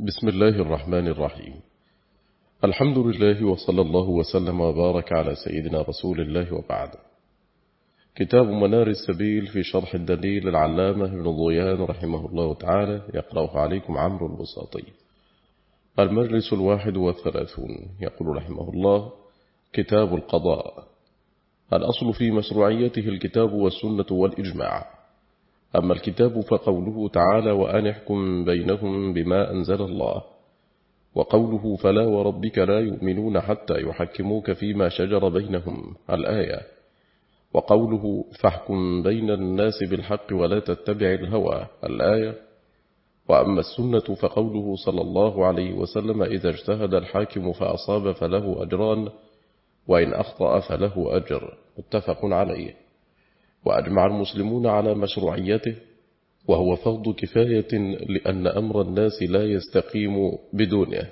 بسم الله الرحمن الرحيم. الحمد لله وصلى الله وسلم وبارك على سيدنا رسول الله وبعد. كتاب منار السبيل في شرح الدليل العلامة ابن ضيان رحمه الله تعالى يقرأه عليكم عمرو البساطي. المجلس الواحد والثلاثون يقول رحمه الله كتاب القضاء. الأصل في مشروعيته الكتاب والسنة والإجماع. أما الكتاب فقوله تعالى وأن احكم بينهم بما أنزل الله. وقوله فلا وربك لا يؤمنون حتى يحكموك فيما شجر بينهم الآية. وقوله فاحكم بين الناس بالحق ولا تتبع الهوى الآية. وأما السنة فقوله صلى الله عليه وسلم إذا اجتهد الحاكم فأصاب فله أجران وإن أخطأ فله أجر. متفق عليه. وأجمع المسلمون على مشروعيته وهو فرض كفاية لأن أمر الناس لا يستقيم بدونه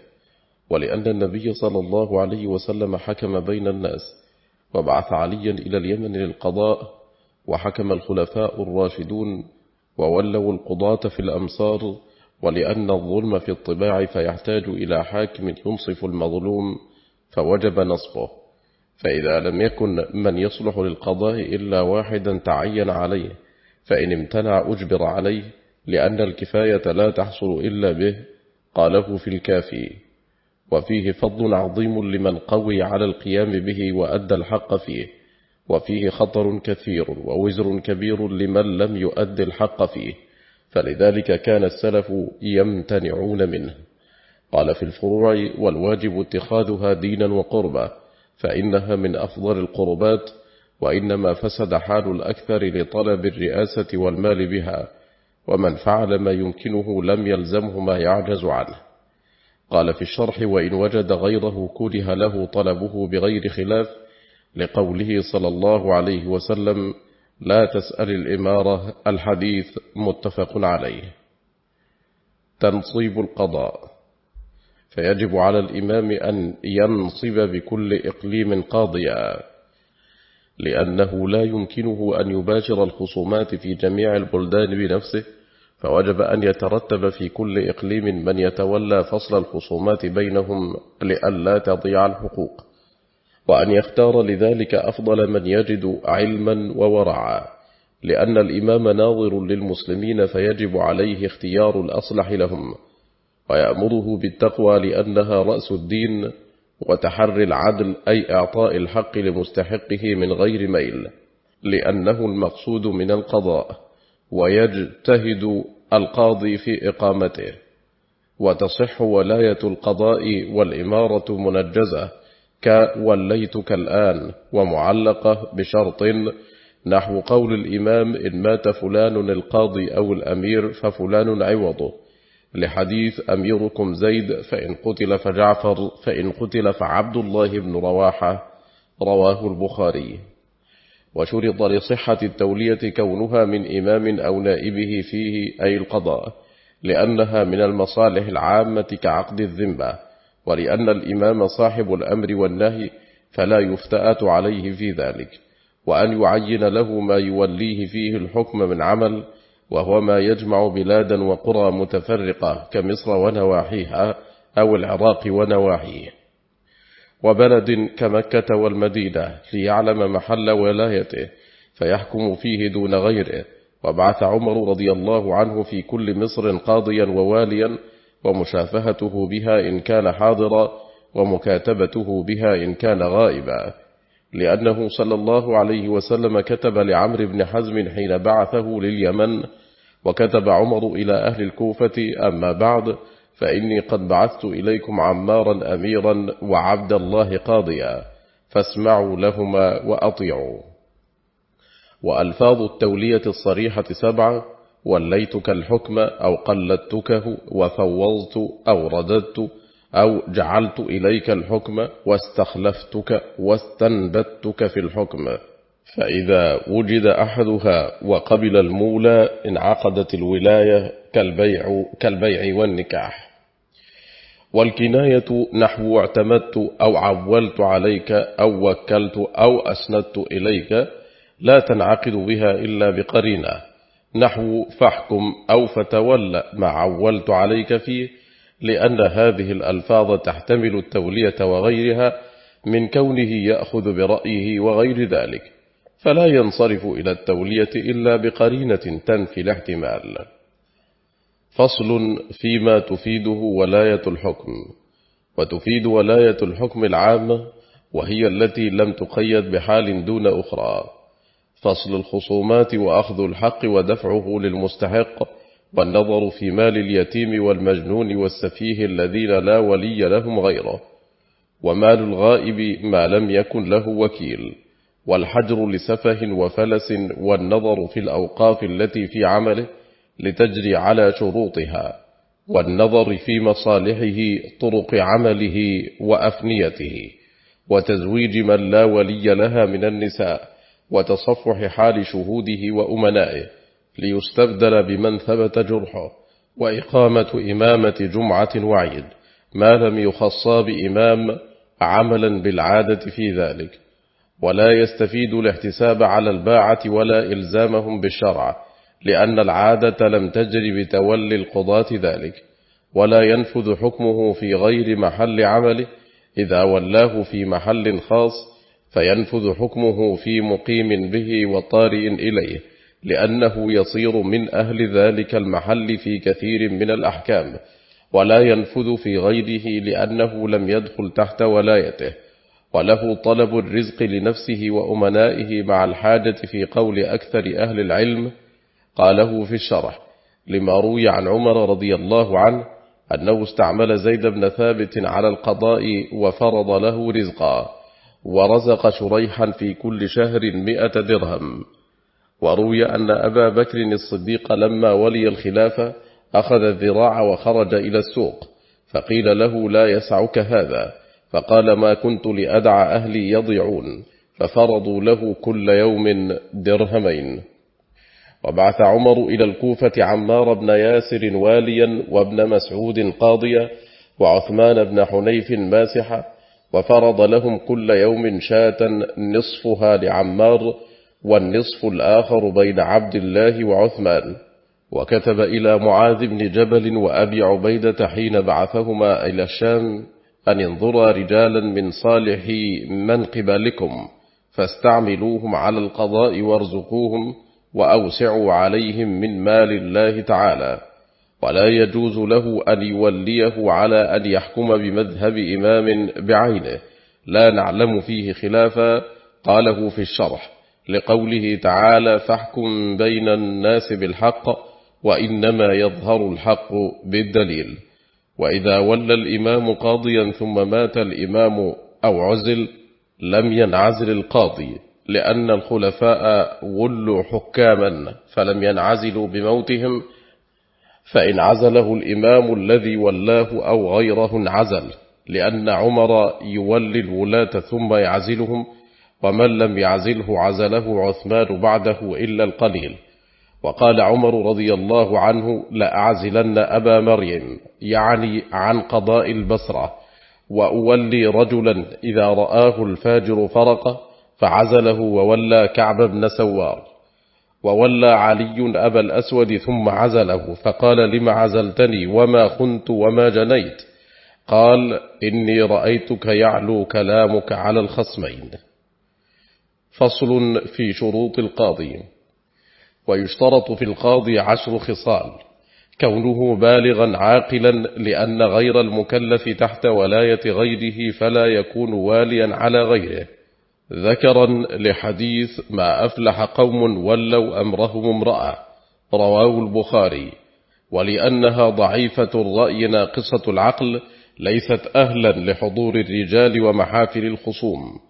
ولأن النبي صلى الله عليه وسلم حكم بين الناس وبعث عليا إلى اليمن للقضاء وحكم الخلفاء الراشدون وولوا القضاة في الأمصار ولأن الظلم في الطباع فيحتاج إلى حاكم ينصف المظلوم فوجب نصفه فإذا لم يكن من يصلح للقضاء إلا واحدا تعين عليه فإن امتنع أجبر عليه لأن الكفاية لا تحصل إلا به قاله في الكافي. وفيه فضل عظيم لمن قوي على القيام به وأدى الحق فيه وفيه خطر كثير ووزر كبير لمن لم يؤد الحق فيه فلذلك كان السلف يمتنعون منه. قال في الفروع والواجب اتخاذها دينا وقربا فإنها من أفضل القربات وإنما فسد حال الأكثر لطلب الرئاسة والمال بها ومن فعل ما يمكنه لم يلزمه ما يعجز عنه. قال في الشرح وإن وجد غيره كره له طلبه بغير خلاف لقوله صلى الله عليه وسلم لا تسأل الإمارة الحديث متفق عليه. تنصيب القضاء. فيجب على الإمام أن ينصب بكل إقليم قاضيا لأنه لا يمكنه أن يباشر الخصومات في جميع البلدان بنفسه فوجب أن يترتب في كل إقليم من يتولى فصل الخصومات بينهم لئلا تضيع الحقوق وأن يختار لذلك أفضل من يجد علما وورعا لأن الإمام ناظر للمسلمين فيجب عليه اختيار الأصلح لهم. ويأمره بالتقوى لأنها رأس الدين وتحري العدل أي إعطاء الحق لمستحقه من غير ميل لأنه المقصود من القضاء ويجتهد القاضي في إقامته وتصح ولاية القضاء والإمارة منجزة كوليتك الآن ومعلقة بشرط نحو قول الإمام إن مات فلان القاضي أو الأمير ففلان عوضه لحديث أميركم زيد فإن قتل فجعفر فإن قتل فعبد الله بن رواحة رواه البخاري. وشرط لصحة التولية كونها من إمام أو نائبه فيه أي القضاء لأنها من المصالح العامة كعقد الذمة ولأن الإمام صاحب الأمر والنهي فلا يفتأت عليه في ذلك وأن يعين له ما يوليه فيه الحكم من عمل وهو ما يجمع بلادا وقرى متفرقة كمصر ونواحيها أو العراق ونواحيه. وبلد كمكة والمدينة ليعلم محل ولايته فيحكم فيه دون غيره. وبعث عمر رضي الله عنه في كل مصر قاضيا وواليا ومشافهته بها إن كان حاضرا ومكاتبته بها إن كان غائبا. لأنه صلى الله عليه وسلم كتب لعمر بن حزم حين بعثه لليمن وكتب عمر إلى أهل الكوفة أما بعد فإني قد بعثت إليكم عمارا أميرا وعبد الله قاضيا فاسمعوا لهما وأطيعوا. وألفاظ التولية الصريحة سبعة وليتك الحكم أو قلدتكه وفوضت أو رددت أو جعلت إليك الحكم واستخلفتك واستنبتك في الحكم. فإذا وجد أحدها وقبل المولى انعقدت الولاية كالبيع, كالبيع والنكاح. والكناية نحو اعتمدت أو عولت عليك أو وكلت أو أسندت إليك لا تنعقد بها إلا بقرينة. نحو فاحكم أو فتولى ما عولت عليك فيه لأن هذه الألفاظ تحتمل التولية وغيرها من كونه يأخذ برأيه وغير ذلك فلا ينصرف إلى التولية إلا بقرينة تنفي الاحتمال. فصل فيما تفيده ولاية الحكم وتفيد ولاية الحكم العامة وهي التي لم تقيد بحال دون أخرى. فصل الخصومات وأخذ الحق ودفعه للمستحق والنظر في مال اليتيم والمجنون والسفيه الذين لا ولي لهم غيره. ومال الغائب ما لم يكن له وكيل. والحجر لسفه وفلس والنظر في الأوقاف التي في عمله لتجري على شروطها. والنظر في مصالحه طرق عمله وأفنيته. وتزويج من لا ولي لها من النساء. وتصفح حال شهوده وأمنائه. ليستبدل بمن ثبت جرحه وإقامة إمامة جمعة وعيد ما لم يخصى بإمام عملا بالعادة في ذلك. ولا يستفيد الاحتساب على الباعة ولا إلزامهم بالشرع لأن العادة لم تجري بتولي القضاة ذلك. ولا ينفذ حكمه في غير محل عمله. إذا ولاه في محل خاص فينفذ حكمه في مقيم به وطارئ إليه. لأنه يصير من أهل ذلك المحل في كثير من الأحكام ولا ينفذ في غيره لأنه لم يدخل تحت ولايته وله طلب الرزق لنفسه وأمنائه مع الحاجة في قول أكثر أهل العلم قاله في الشرح لما روي عن عمر رضي الله عنه أنه استعمل زيد بن ثابت على القضاء وفرض له رزقا ورزق شريحا في كل شهر مئة درهم. وروي أن أبا بكر الصديق لما ولي الخلافة أخذ الذراع وخرج إلى السوق فقيل له لا يسعك هذا فقال ما كنت لأدع أهلي يضيعون ففرضوا له كل يوم درهمين. وبعث عمر إلى الكوفة عمار بن ياسر واليا وابن مسعود قاضيا وعثمان بن حنيف ماسحة وفرض لهم كل يوم شاة نصفها لعمار والنصف الآخر بين عبد الله وعثمان. وكتب إلى معاذ بن جبل وأبي عبيدة حين بعثهما إلى الشام أن انظرا رجالا من صالح من قبلكم فاستعملوهم على القضاء وارزقوهم وأوسعوا عليهم من مال الله تعالى. ولا يجوز له أن يوليه على أن يحكم بمذهب إمام بعينه. لا نعلم فيه خلافا قاله في الشرح. لقوله تعالى فاحكم بين الناس بالحق وإنما يظهر الحق بالدليل. وإذا ولى الإمام قاضيا ثم مات الإمام أو عزل لم ينعزل القاضي لأن الخلفاء ولوا حكاما فلم ينعزلوا بموتهم فإن عزله الإمام الذي ولاه أو غيره انعزل لأن عمر يولي الولاة ثم يعزلهم ومن لم يعزله عزله عثمان بعده إلا القليل. وقال عمر رضي الله عنه لأعزلن أبا مريم يعني عن قضاء البصرة وأولي رجلا إذا رآه الفاجر فرقه فعزله وولى كعب بن سوار. وولى علي أبا الأسود ثم عزله فقال لم عزلتني؟ وما خنت وما جنيت؟ قال إني رأيتك يعلو كلامك على الخصمين. فصل في شروط القاضي ويشترط في القاضي عشر خصال كونه بالغا عاقلا لأن غير المكلف تحت ولاية غيره فلا يكون واليا على غيره. ذكرا لحديث ما أفلح قوم ولوا أمرهم امرأة رواه البخاري ولأنها ضعيفة الرأي ناقصة العقل ليست أهلا لحضور الرجال ومحافل الخصوم.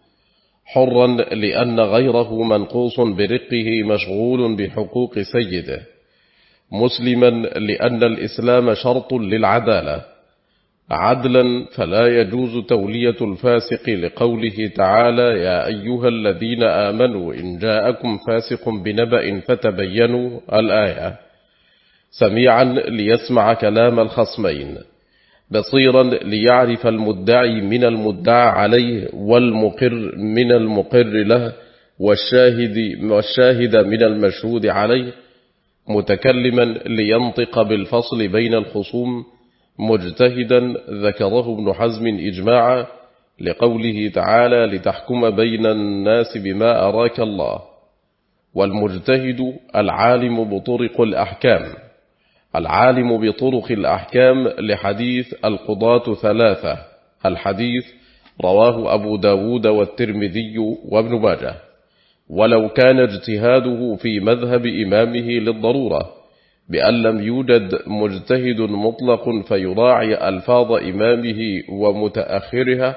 حرا لأن غيره منقوص برقه مشغول بحقوق سيده مسلما لأن الإسلام شرط للعدالة. عدلا فلا يجوز تولية الفاسق لقوله تعالى يا أيها الذين آمنوا إن جاءكم فاسق بنبأ فتبينوا الآية. سميعا ليسمع كلام الخصمين. بصيرا ليعرف المدعي من المدعى عليه والمقر من المقر له والشاهد, والشاهد من المشهود عليه متكلما لينطق بالفصل بين الخصوم مجتهدا ذكره ابن حزم إجماعا لقوله تعالى لتحكم بين الناس بما أراك الله والمجتهد العالم بطرق الأحكام. العالم بطرق الأحكام لحديث القضاة ثلاثة. الحديث رواه أبو داود والترمذي وابن ماجه. ولو كان اجتهاده في مذهب إمامه للضرورة بأن لم يوجد مجتهد مطلق فيراعي ألفاظ إمامه ومتأخرها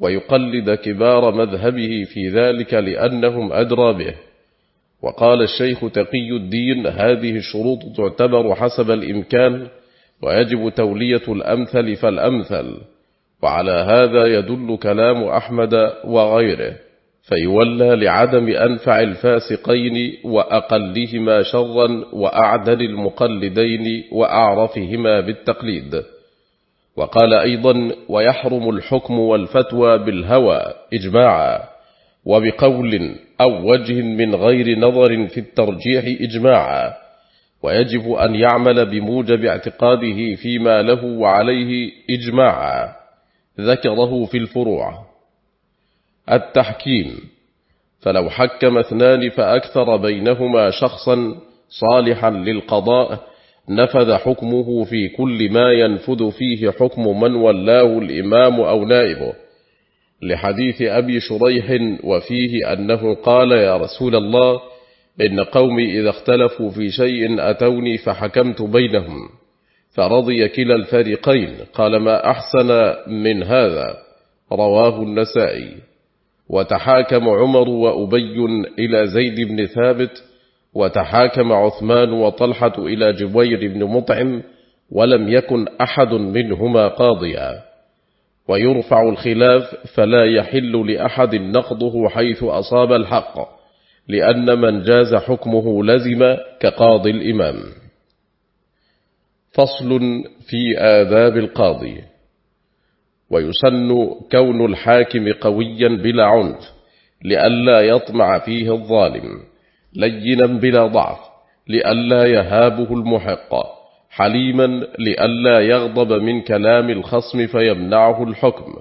ويقلد كبار مذهبه في ذلك لأنهم أدرى به. وقال الشيخ تقي الدين هذه الشروط تعتبر حسب الإمكان ويجب تولية الأمثل فالأمثل وعلى هذا يدل كلام أحمد وغيره فيولى لعدم أنفع الفاسقين وأقلهما شرا وأعدل المقلدين وأعرفهما بالتقليد. وقال أيضا ويحرم الحكم والفتوى بالهوى إجماعا. وبقول أو وجه من غير نظر في الترجيح إجماعا ويجب أن يعمل بموجب اعتقاده فيما له وعليه إجماعا ذكره في الفروع. التحكيم فلو حكم اثنان فأكثر بينهما شخصا صالحا للقضاء نفذ حكمه في كل ما ينفذ فيه حكم من ولاه الإمام أو نائبه. لحديث أبي شريح وفيه أنه قال يا رسول الله إن قومي إذا اختلفوا في شيء أتوني فحكمت بينهم فرضي كلا الفريقين. قال ما أحسن من هذا؟ رواه النسائي. وتحاكم عمر وأبي إلى زيد بن ثابت وتحاكم عثمان وطلحة إلى جبير بن مطعم ولم يكن أحد منهما قاضيا. ويرفع الخلاف فلا يحل لأحد نقضه حيث أصاب الحق لأن من جاز حكمه لزم كقاضي الإمام. فصل في آذاب القاضي. ويسن كون الحاكم قويا بلا عنف لئلا يطمع فيه الظالم لينا بلا ضعف لئلا يهابه المحق. حليما لئلا يغضب من كلام الخصم فيمنعه الحكم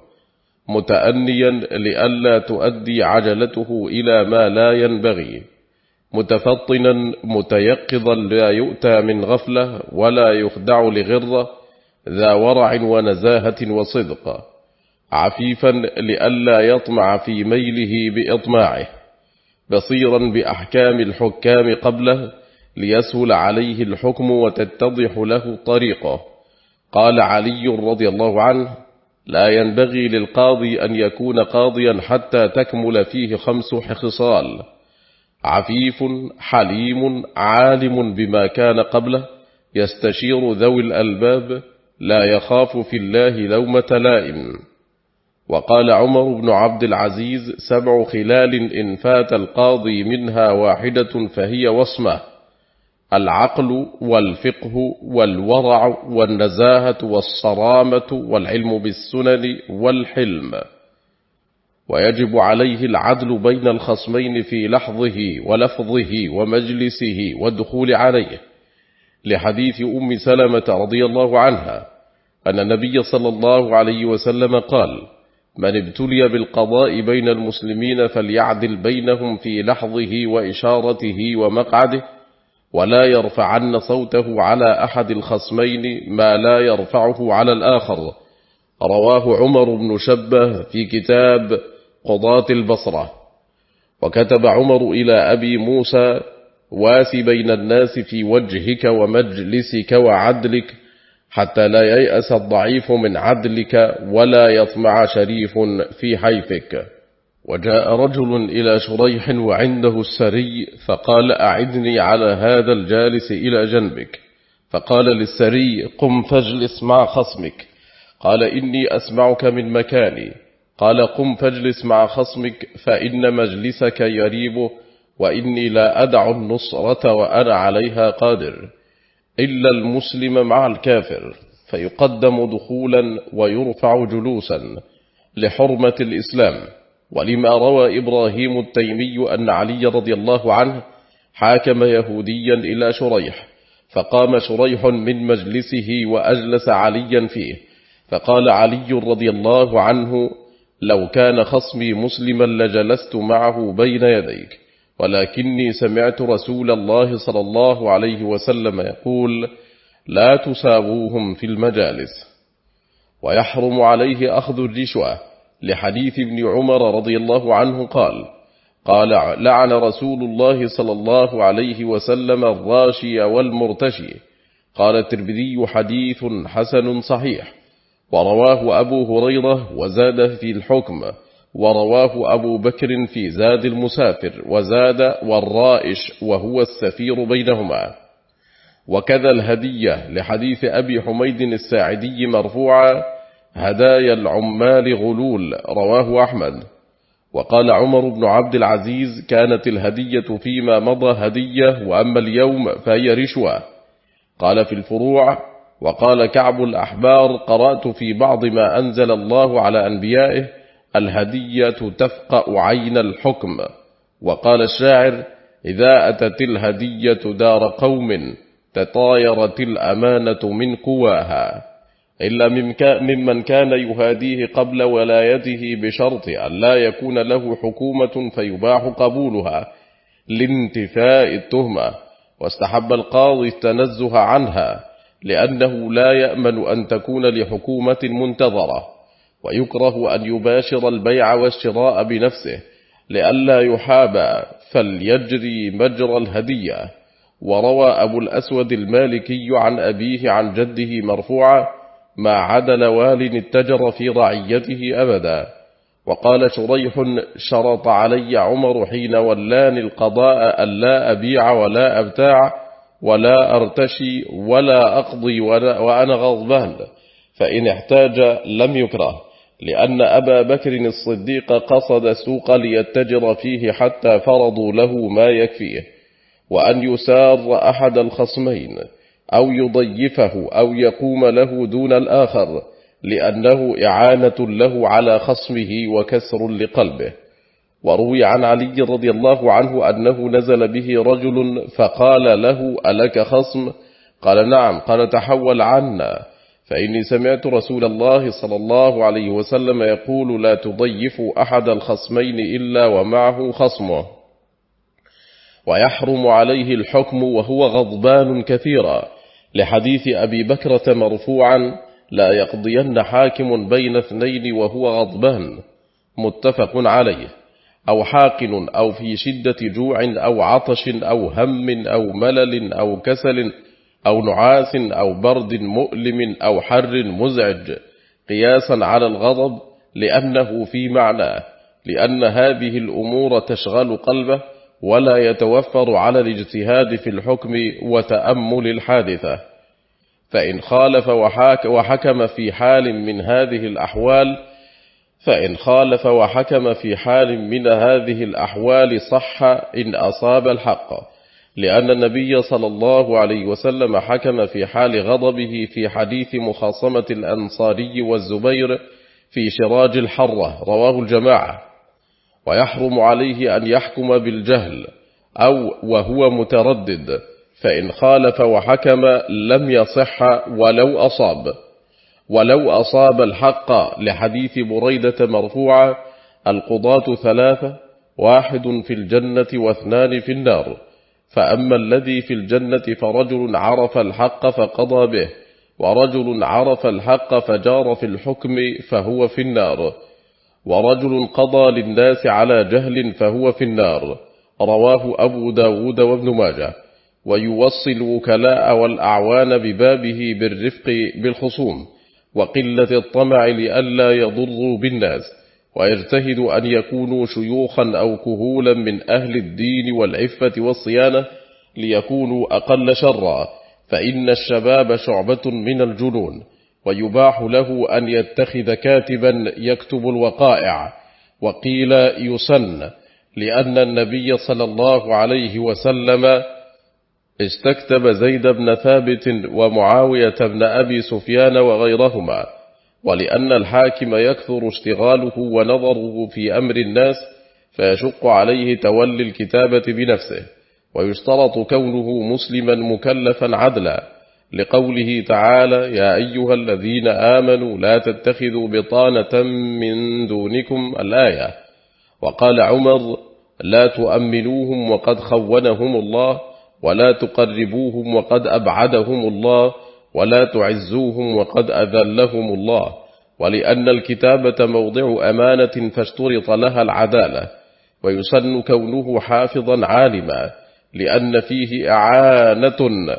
متأنيا لئلا تؤدي عجلته إلى ما لا ينبغي متفطنا متيقظا لا يؤتى من غفلة ولا يخدع لغرة ذا ورع ونزاهة وصدق عفيفا لئلا يطمع في ميله بإطماعه بصيرا بأحكام الحكام قبله ليسهل عليه الحكم وتتضح له طريقه. قال علي رضي الله عنه لا ينبغي للقاضي أن يكون قاضيا حتى تكمل فيه خمس خصال عفيف حليم عالم بما كان قبله يستشير ذوي الألباب لا يخاف في الله لومة لائم. وقال عمر بن عبد العزيز سبع خلال إن فات القاضي منها واحدة فهي وصمة. العقل والفقه والورع والنزاهة والصرامة والعلم بالسنن والحلم. ويجب عليه العدل بين الخصمين في لحظه ولفظه ومجلسه والدخول عليه. لحديث أم سلمة رضي الله عنها أن النبي صلى الله عليه وسلم قال من ابتلي بالقضاء بين المسلمين فليعدل بينهم في لحظه وإشارته ومقعده ولا يرفعن صوته على أحد الخصمين ما لا يرفعه على الآخر. رواه عمر بن شبه في كتاب قضاة البصرة. وكتب عمر إلى أبي موسى واس بين الناس في وجهك ومجلسك وعدلك حتى لا ييأس الضعيف من عدلك ولا يطمع شريف في حيفك. وجاء رجل إلى شريح وعنده السري فقال أعدني على هذا الجالس إلى جنبك. فقال للسري قم فاجلس مع خصمك. قال إني أسمعك من مكاني. قال قم فاجلس مع خصمك فإن مجلسك يريبه وإني لا أدع النصرة وأنا عليها قادر. إلا المسلم مع الكافر فيقدم دخولا ويرفع جلوسا لحرمة الإسلام. ولما روى إبراهيم التيمي أن علي رضي الله عنه حاكم يهوديا إلى شريح فقام شريح من مجلسه وأجلس عليا فيه فقال علي رضي الله عنه لو كان خصمي مسلما لجلست معه بين يديك ولكني سمعت رسول الله صلى الله عليه وسلم يقول لا تساووهم في المجالس ويحرم عليه أخذ الرشوة لحديث ابن عمر رضي الله عنه قال قال لعن رسول الله صلى الله عليه وسلم الراشي والمرتشي. قال الترمذي حديث حسن صحيح. ورواه أبو هريرة وزاد في الحكم. ورواه أبو بكر في زاد المسافر. وزاد والرائش وهو السفير بينهما. وكذا الهدية لحديث أبي حميد الساعدي مرفوعا هدايا العمال غلول رواه أحمد. وقال عمر بن عبد العزيز كانت الهدية فيما مضى هدية وأما اليوم فهي رشوة. قال في الفروع وقال كعب الأحبار قرأت في بعض ما أنزل الله على أنبيائه الهدية تفقأ عين الحكم. وقال الشاعر إذا أتت الهدية دار قوم تطايرت الأمانة من قواها. إلا ممن كان يهاديه قبل ولايته بشرط أن لا يكون له حكومة فيباح قبولها لانتفاء التهمة واستحب القاضي التنزه عنها لأنه لا يأمن أن تكون لحكومة منتظرة ويكره أن يباشر البيع والشراء بنفسه لئلا يحابى فليجري مجرى الهدية. وروى أبو الأسود المالكي عن أبيه عن جده مرفوعا ما عدل وال اتجر في رعيته أبدا. وقال شريح شرط علي عمر حين ولاني القضاء ألا أبيع ولا أبتاع ولا أرتشي ولا أقضي وأنا غضبان فإن احتاج لم يكره لأن أبا بكر الصديق قصد سوق ليتجر فيه حتى فرضوا له ما يكفيه وأن يسار أحد الخصمين. أو يضيفه أو يقوم له دون الآخر لأنه إعانة له على خصمه وكسر لقلبه. وروي عن علي رضي الله عنه أنه نزل به رجل فقال له ألك خصم؟ قال نعم قال تحول عنا. فإني سمعت رسول الله صلى الله عليه وسلم يقول لا تضيف أحد الخصمين إلا ومعه خصمه. ويحرم عليه الحكم وهو غضبان كثيرا. لحديث أبي بكرة مرفوعا لا يقضين حاكم بين اثنين وهو غضبان متفق عليه أو حاقن أو في شدة جوع أو عطش أو هم أو ملل أو كسل أو نعاس أو برد مؤلم أو حر مزعج قياسا على الغضب لأنه في معناه لأن هذه الأمور تشغل قلبه ولا يتوفر على الاجتهاد في الحكم وتأمل الحادثة. فإن خالف وحاك وحكم في حال من هذه الأحوال فإن خالف وحكم في حال من هذه الأحوال صح إن أصاب الحق. لأن النبي صلى الله عليه وسلم حكم في حال غضبه في حديث مخاصمة الأنصاري والزبير في شراج الحرة رواه الجماعة. ويحرم عليه أن يحكم بالجهل أو وهو متردد فإن خالف وحكم لم يصح ولو أصاب. ولو أصاب الحق لحديث بريدة مرفوعة القضاة ثلاثة واحد في الجنة واثنان في النار. فأما الذي في الجنة فرجل عرف الحق فقضى به ورجل عرف الحق فجار في الحكم فهو في النار. ورجل قضى للناس على جهل فهو في النار. رواه أبو داود وابن ماجه. ويوصي الوكلاء والأعوان ببابه بالرفق بالخصوم. وقلة الطمع لئلا يضروا بالناس. ويجتهد أن يكونوا شيوخا أو كهولا من أهل الدين والعفة والصيانة ليكونوا أقل شرا. فإن الشباب شعبة من الجنون. ويباح له أن يتخذ كاتبا يكتب الوقائع. وقيل يسن لأن النبي صلى الله عليه وسلم استكتب زيد بن ثابت ومعاوية بن أبي سفيان وغيرهما. ولأن الحاكم يكثر اشتغاله ونظره في أمر الناس فيشق عليه تولي الكتابة بنفسه. ويشترط كونه مسلما مكلفا عدلا. لقوله تعالى يا أيها الذين آمنوا لا تتخذوا بطانة من دونكم الآية. وقال عمر لا تؤمنوهم وقد خونهم الله ولا تقربوهم وقد أبعدهم الله ولا تعزوهم وقد أذلهم الله. ولأن الكتابة موضع أمانة فاشترط لها العدالة ويسن كونه حافظا عالما لأن فيه أعانة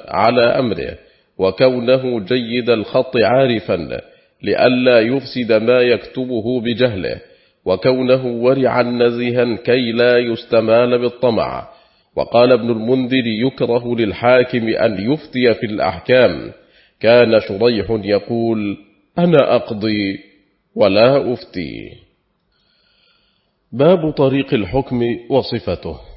على أمره. وكونه جيد الخط عارفا لئلا يفسد ما يكتبه بجهله وكونه ورعا نزها كي لا يستمال بالطمع. وقال ابن المنذر يكره للحاكم أن يفتي في الأحكام. كان شريح يقول أنا أقضي ولا أفتي. باب طريق الحكم وصفته.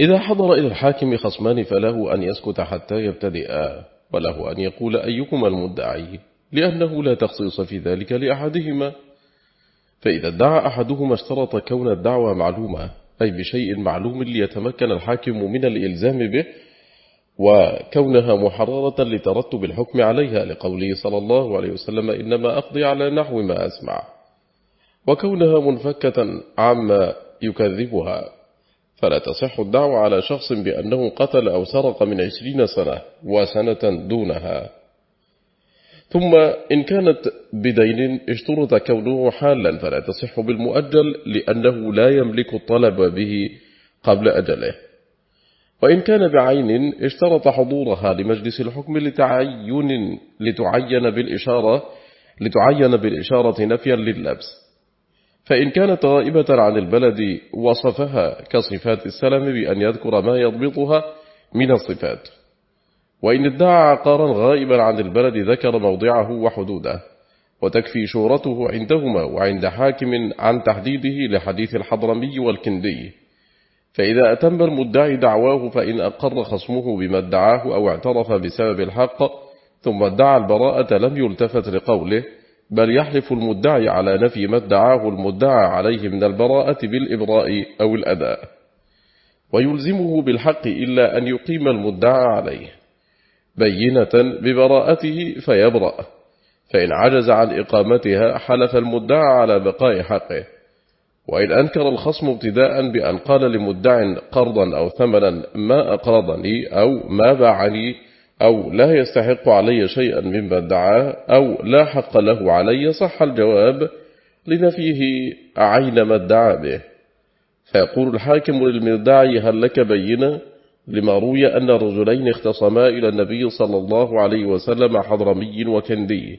إذا حضر إلى الحاكم خصمان فله أن يسكت حتى يبتدئا وله أن يقول أيكم المدعي لأنه لا تخصيص في ذلك لأحدهما. فإذا ادعى أحدهما اشترط كون الدعوة معلومة أي بشيء معلوم ليتمكن الحاكم من الإلزام به وكونها محررة لترتب الحكم عليها لقوله صلى الله عليه وسلم إنما أقضي على نحو ما أسمع. وكونها منفكة عما يكذبها. فلا تصح الدعوة على شخص بأنه قتل أو سرق من عشرين سنة وسنة دونها. ثم إن كانت بدين اشترط كونه حالا فلا تصح بالمؤجل لأنه لا يملك الطلب به قبل أجله. وإن كان بعين اشترط حضورها لمجلس الحكم لتعين لتعين بالإشارة لتعين بالإشارة نفيا لللبس. فإن كانت غائبة عن البلد وصفها كصفات السلم بأن يذكر ما يضبطها من الصفات. وإن ادعى عقارا غائبا عن البلد ذكر موضعه وحدوده وتكفي شورته عندهما وعند حاكم عن تحديده لحديث الحضرمي والكندي. فإذا أتم المدعي دعواه فإن أقر خصمه بما ادعاه أو اعترف بسبب الحق ثم ادعى البراءة لم يلتفت لقوله بل يحلف المدعي على نفي ما ادعاه المدعى عليه من البراءة بالإبراء أو الأداء. ويلزمه بالحق إلا أن يقيم المدعى عليه. بينة ببراءته فيبرأ. فإن عجز عن إقامتها حلف المدعى على بقاء حقه. وإن أنكر الخصم ابتداء بأن قال لمدع قرضا أو ثمنا ما أقرضني أو ما باعني أو لا يستحق علي شيئا مما ادعاه أو لا حق له علي صح الجواب لنفيه عين ما ادعى به. فيقول الحاكم للمدعي هل لك بينة لما روي أن رجلين اختصما إلى النبي صلى الله عليه وسلم حضرمي وكندي؟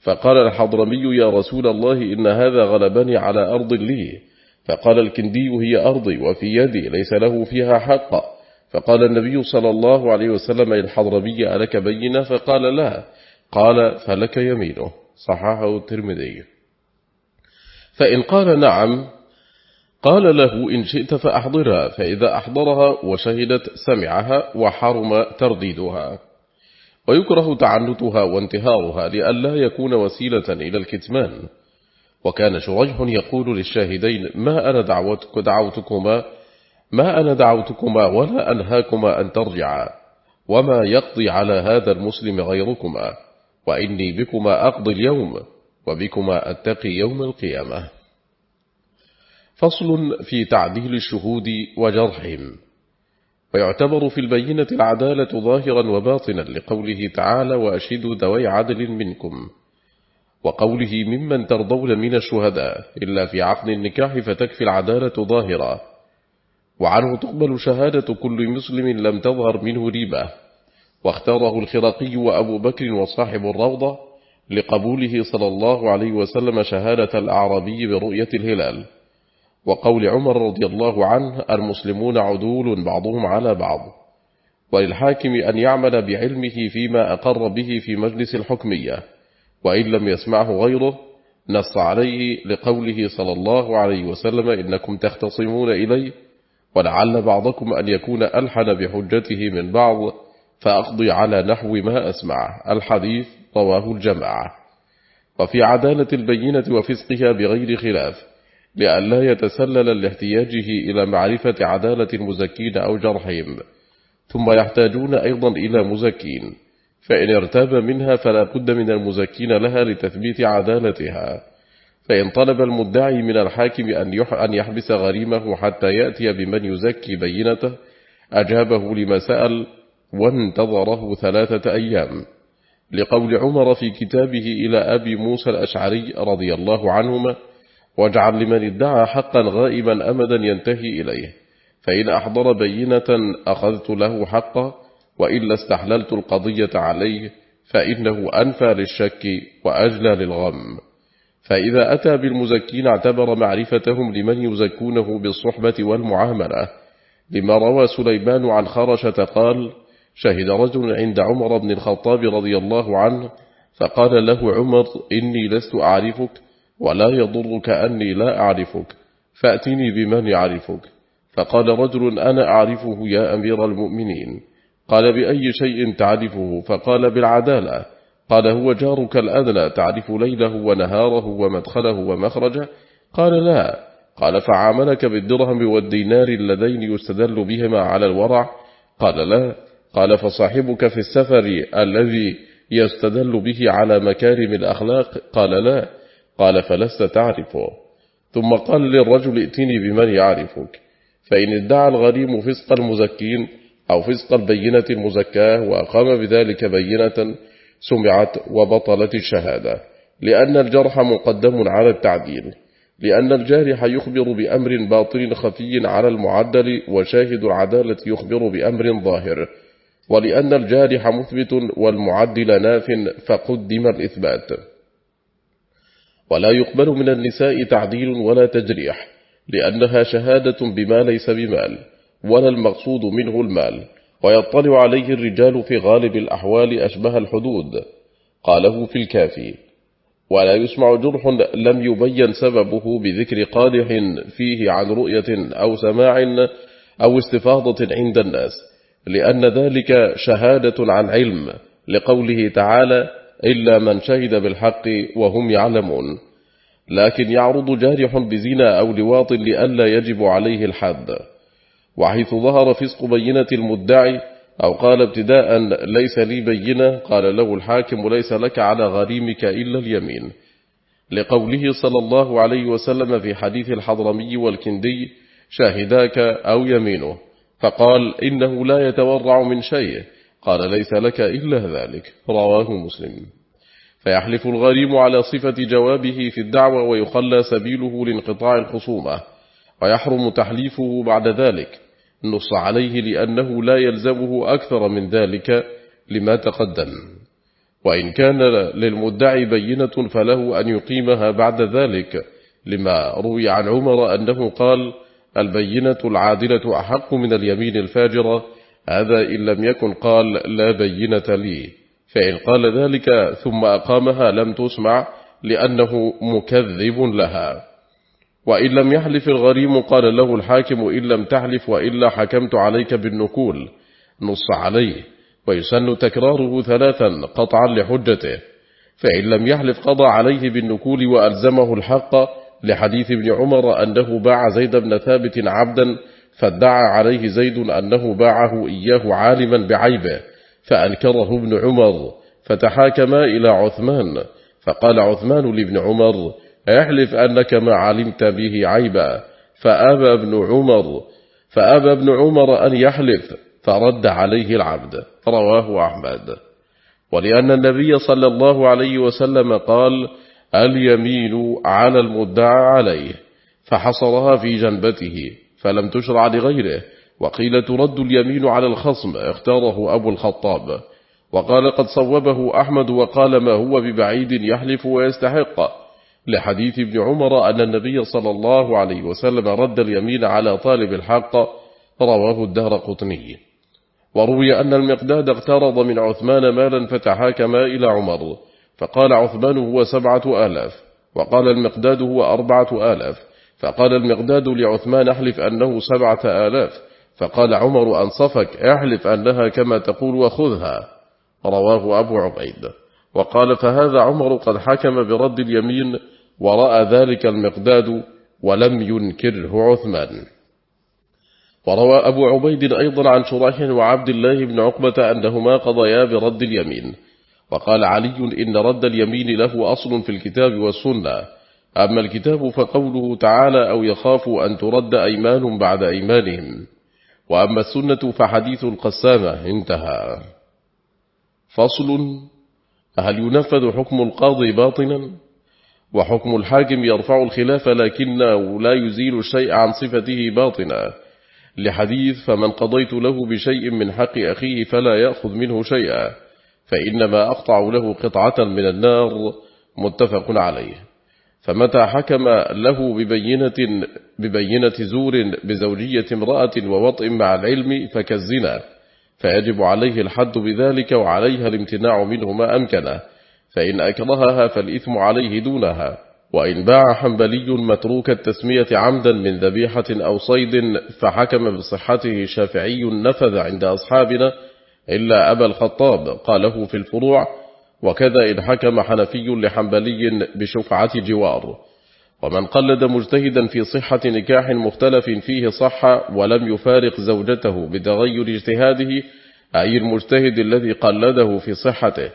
فقال الحضرمي يا رسول الله إن هذا غلبني على أرض لي. فقال الكندي هي أرضي وفي يدي ليس له فيها حق. فقال النبي صلى الله عليه وسلم الحضرمي ألك بينة فقال لا. قال فلك يمينه. صححه الترمذي. فإن قال نعم قال له إن شئت فأحضرها فإذا أحضرها وشهدت سمعها وحرم ترديدها. ويكره تعنتها وانتهارها لئلا يكون وسيلة إلى الكتمان. وكان شريح يقول للشاهدين ما أنا دعوتك دعوتكما ما أنا دعوتكما ولا أنهاكما أن ترجعا وما يقضي على هذا المسلم غيركما وإني بكما أقضي اليوم وبكما أتقي يوم القيامة. فصل في تعديل الشهود وجرحهم. ويعتبر في البينة العدالة ظاهرا وباطنا لقوله تعالى وأشهدوا ذوي عدل منكم وقوله ممن ترضون من الشهداء إلا في عقد النكاح فتكفي العدالة ظاهرا وعنه تقبل شهادة كل مسلم لم تظهر منه ريبة. واختاره الخراقي وأبو بكر وصاحب الروضة لقبوله صلى الله عليه وسلم شهادة الأعرابي برؤية الهلال. وقول عمر رضي الله عنه المسلمون عدول بعضهم على بعض. وللحاكم أن يعمل بعلمه فيما أقر به في مجلس الحكمية. وإن لم يسمعه غيره نص عليه لقوله صلى الله عليه وسلم إنكم تختصمون إليه ولعل بعضكم أن يكون ألحن بحجته من بعض فأقضي على نحو ما أسمع الحديث رواه الجماعة. وفي عدالة البينة وفسقها بغير خلاف لأن لا يتسلل لاحتياجه إلى معرفة عدالة المزكين أو جرحهم. ثم يحتاجون أيضا إلى مزكين فإن ارتاب منها فلا بد من المزكين لها لتثبيت عدالتها. فإن طلب المدعي من الحاكم أن يحبس غريمه حتى يأتي بمن يزكي بينته أجابه لما سأل وانتظره ثلاثة أيام. لقول عمر في كتابه إلى أبي موسى الأشعري رضي الله عنهما واجعل لمن ادعى حقا غائبا أمدا ينتهي إليه فإن أحضر بينة أخذت له حقا وإلا استحللت القضية عليه فإنه أنفى للشك وأجلى للغم. فإذا أتى بالمزكين اعتبر معرفتهم لمن يزكونه بالصحبة والمعاملة. لما روى سليمان عن خرشة قال شهد رجل عند عمر بن الخطاب رضي الله عنه فقال له عمر إني لست أعرفك ولا يضرك أني لا أعرفك فأتني بمن يعرفك. فقال رجل أنا أعرفه يا أمير المؤمنين. قال بأي شيء تعرفه؟ فقال بالعدالة. قال هو جارك الأدنى تعرف ليله ونهاره ومدخله ومخرجه؟ قال لا. قال فعاملك بالدرهم والدينار اللذين يستدل بهما على الورع؟ قال لا. قال فصاحبك في السفر الذي يستدل به على مكارم الأخلاق؟ قال لا. قال فلست تعرفه. ثم قال للرجل ائتني بمن يعرفك. فإن ادعى الغريم فسق المزكين أو فسق البينة المزكاة وأقام بذلك بينة سمعت وبطلت الشهادة لأن الجرح مقدم على التعديل لأن الجارح يخبر بأمر باطل خفي على المعدل وشاهد العدالة يخبر بأمر ظاهر ولأن الجارح مثبت والمعدل ناف فقدم الإثبات. ولا يقبل من النساء تعديل ولا تجريح لأنها شهادة بما ليس بمال ولا المقصود منه المال. ويطلع عليه الرجال في غالب الأحوال أشبه الحدود قاله في الكافي. ولا يسمع جرح لم يبين سببه بذكر قادح فيه عن رؤية أو سماع أو استفاضة عند الناس لأن ذلك شهادة عن علم لقوله تعالى إلا من شهد بالحق وهم يعلمون. لكن يعرض جارح بزنا أو لواط لئلا يجب عليه الحد. وحيث ظهر فسق بينة المدعي أو قال ابتداء ليس لي بينة قال له الحاكم ليس لك على غريمك إلا اليمين. لقوله صلى الله عليه وسلم في حديث الحضرمي والكندي شاهداك أو يمينه. فقال إنه لا يتورع من شيء. قال ليس لك إلا ذلك. رواه مسلم. فيحلف الغريم على صفة جوابه في الدعوة ويخلى سبيله لانقطاع الخصومة. ويحرم تحليفه بعد ذلك. نص عليه لأنه لا يلزمه أكثر من ذلك لما تقدم. وإن كان للمدعي بينة فله أن يقيمها بعد ذلك لما روي عن عمر أنه قال البينة العادلة أحق من اليمين الفاجرة هذا إن لم يكن قال لا بينة لي. فإن قال ذلك ثم أقامها لم تسمع لأنه مكذب لها. وإن لم يحلف الغريم قال له الحاكم إن لم تحلف وإلا حكمت عليك بالنكول نص عليه. ويسن تكراره ثلاثا قطعا لحجته. فإن لم يحلف قضى عليه بالنكول وألزمه الحق. لحديث ابن عمر أنه باع زيد بن ثابت عبدا فادعى عليه زيد أنه باعه إياه عالما بعيبه. فأنكره ابن عمر. فتحاكما إلى عثمان. فقال عثمان لابن عمر احلف أنك ما علمت به عيبا. فأبى ابن عمر فأبى ابن عمر أن يحلف فرد عليه العبد. رواه أحمد. ولأن النبي صلى الله عليه وسلم قال اليمين على المدعى عليه. فحصرها في جنبته فلم تشرع لغيره. وقيل ترد اليمين على الخصم. اختاره أبو الخطاب. وقال قد صوبه أحمد وقال ما هو ببعيد يحلف ويستحق. لحديث ابن عمر أن النبي صلى الله عليه وسلم رد اليمين على طالب الحق رواه الدهر قطني. وروي أن المقداد اقترض من عثمان مالا فتحاكما إلى عمر فقال عثمان هو سبعة آلاف وقال المقداد هو أربعة آلاف فقال المقداد لعثمان أحلف أنه سبعة آلاف فقال عمر أنصفك أحلف أنها كما تقول وخذها رواه أبو عبيد. وقال فهذا عمر قد حكم برد اليمين ورأى ذلك المقداد ولم ينكره عثمان. وروى أبو عبيد أيضا عن شريح وعبد الله بن عقبة أنهما قضيا برد اليمين. وقال علي إن رد اليمين له أصل في الكتاب والسنة. أما الكتاب فقوله تعالى أو يخافوا أن ترد أيمان بعد أيمانهم. وأما السنة فحديث القسامة انتهى. فصل. هل ينفذ حكم القاضي باطنا وحكم الحاكم يرفع الخلاف لكنه لا يزيل الشيء عن صفته باطنا. لحديث فمن قضيت له بشيء من حق أخيه فلا يأخذ منه شيئا فإنما أقطع له قطعة من النار متفق عليه. فمتى حكم له ببينة, ببينة زور بزوجية امرأة ووطئ مع العلم فكالزنا فيجب عليه الحد بذلك وعليها الامتناع منه ما أمكنه. فإن أكرهها فالإثم عليه دونها وإن باع حنبلي متروك التسمية عمدا من ذبيحة أو صيد فحكم بصحته شافعي نفذ عند أصحابنا إلا أبا الخطاب قاله في الفروع وكذا إن حكم حنفي لحنبلي بشفعة جوار ومن قلد مجتهدا في صحة نكاح مختلف فيه صح ولم يفارق زوجته بتغير اجتهاده أي المجتهد الذي قلده في صحته